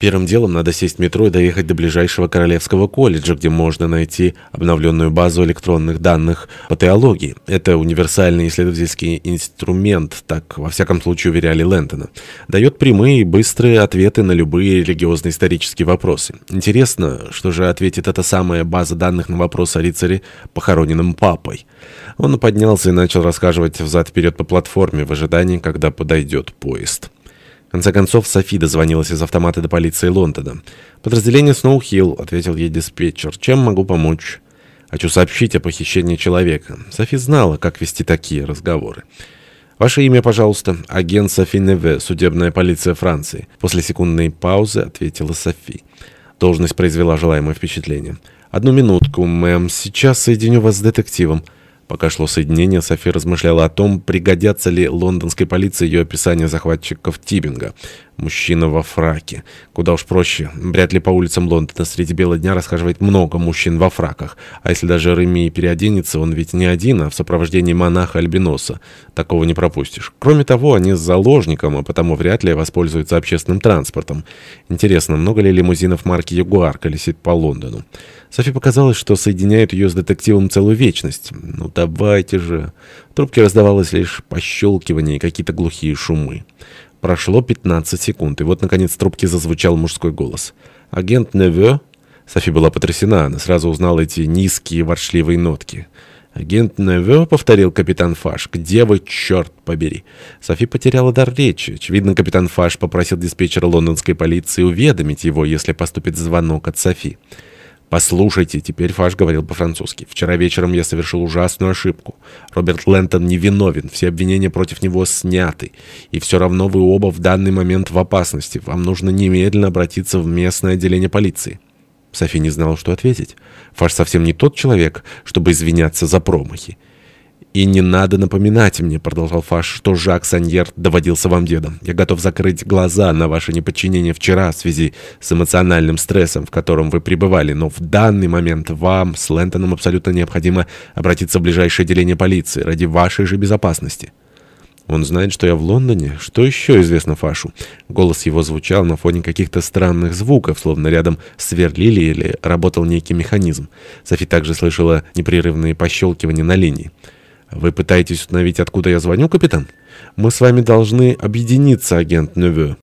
Первым делом надо сесть в метро и доехать до ближайшего Королевского колледжа, где можно найти обновленную базу электронных данных по теологии. Это универсальный исследовательский инструмент, так во всяком случае уверяли Лэнтона. Дает прямые и быстрые ответы на любые религиозно-исторические вопросы. Интересно, что же ответит эта самая база данных на вопрос о рыцаре, похороненном папой. Он поднялся и начал рассказывать взад-вперед по платформе в ожидании, когда подойдет поезд. В конце концов, Софи дозвонилась из автомата до полиции Лондона. «Подразделение Сноухилл», — ответил ей диспетчер. «Чем могу помочь?» «Хочу сообщить о похищении человека». Софи знала, как вести такие разговоры. «Ваше имя, пожалуйста». «Агент Софи Неве, судебная полиция Франции». После секундной паузы ответила Софи. Должность произвела желаемое впечатление. «Одну минутку, мэм. Сейчас соединю вас с детективом». Пока шло соединение, София размышляла о том, пригодятся ли лондонской полиции ее описание захватчиков Тибинга. Мужчина во фраке. Куда уж проще. Вряд ли по улицам Лондона среди бела дня расхаживает много мужчин во фраках. А если даже Реми переоденется, он ведь не один, а в сопровождении монаха-альбиноса. Такого не пропустишь. Кроме того, они с заложником, а потому вряд ли воспользуются общественным транспортом. Интересно, много ли лимузинов марки «Ягуар» колесит по Лондону? Софи показалось, что соединяет ее с детективом целую вечность. «Ну давайте же!» В трубке раздавалось лишь пощелкивание и какие-то глухие шумы. Прошло 15 секунд, и вот, наконец, в трубке зазвучал мужской голос. «Агент Неве?» Софи была потрясена, она сразу узнала эти низкие ворчливые нотки. «Агент Неве?» — повторил капитан Фаш. «Где вы, черт побери?» Софи потеряла дар речи. Очевидно, капитан Фаш попросил диспетчера лондонской полиции уведомить его, если поступит звонок от Софи. «Послушайте», — теперь Фаш говорил по-французски. «Вчера вечером я совершил ужасную ошибку. Роберт Лэнтон невиновен, все обвинения против него сняты. И все равно вы оба в данный момент в опасности. Вам нужно немедленно обратиться в местное отделение полиции». Софи не знала, что ответить. Фаш совсем не тот человек, чтобы извиняться за промахи. «И не надо напоминать мне», — продолжал Фаш, — «что Жак Саньер доводился вам дедом. Я готов закрыть глаза на ваше неподчинение вчера в связи с эмоциональным стрессом, в котором вы пребывали, но в данный момент вам с Лэнтоном абсолютно необходимо обратиться в ближайшее отделение полиции ради вашей же безопасности». «Он знает, что я в Лондоне? Что еще известно Фашу?» Голос его звучал на фоне каких-то странных звуков, словно рядом сверлили или работал некий механизм. Софи также слышала непрерывные пощелкивания на линии. «Вы пытаетесь установить, откуда я звоню, капитан?» «Мы с вами должны объединиться, агент Неве».